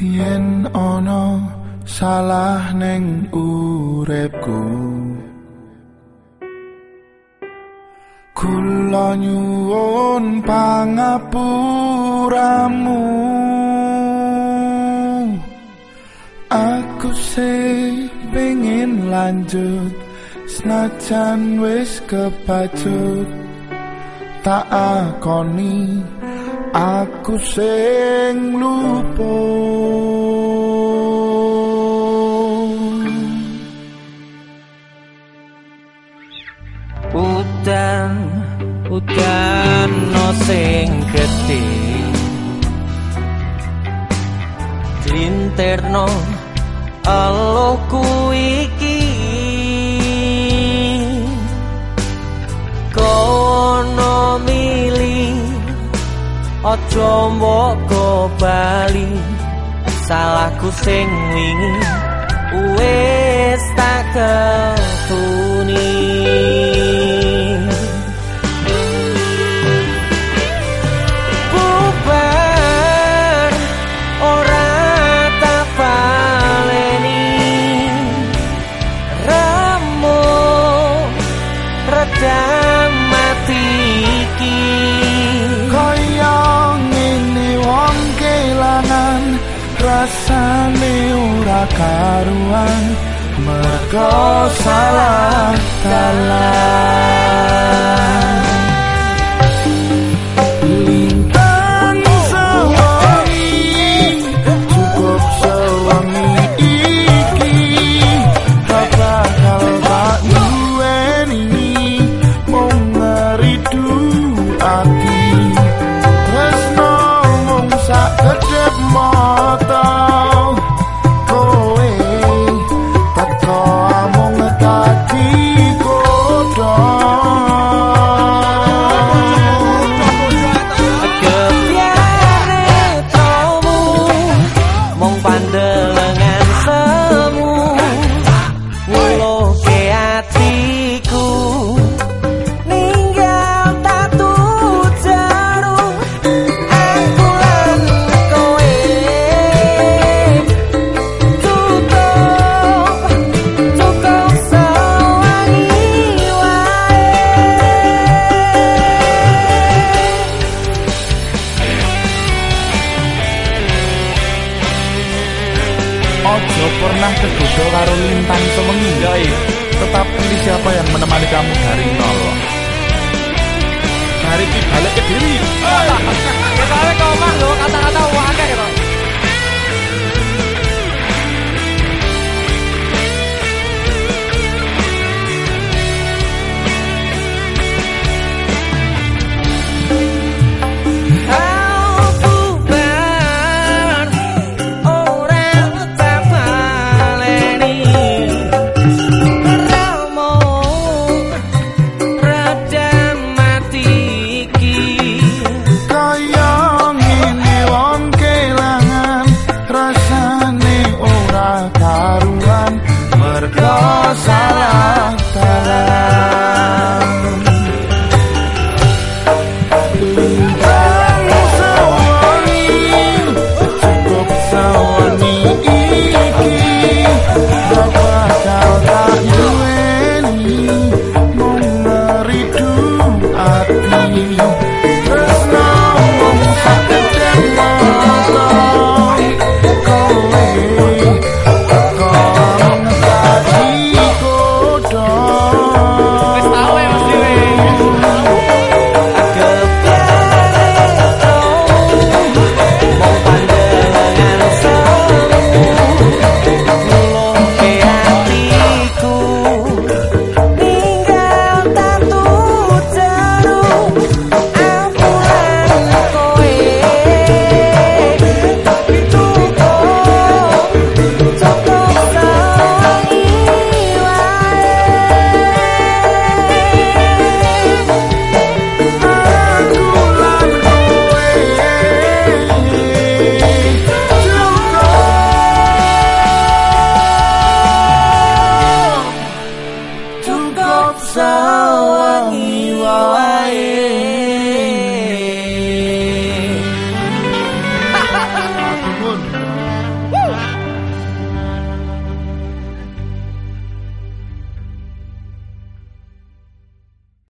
yen ana salah ning uripku. Kula nyuwun pangapuramu. Aku sih pengen lanjut senajan wis kepacut tak akoni aku sing lupa. Udan udan no sing gedhe. Linterno aloku iki aja mboko bali salahku sing wingi. Wis tak karuan mergo salah Tetap pilih siapa yang menemani kamu? Dari nol. Hari ini balik ke diri Kita ke omah lho because I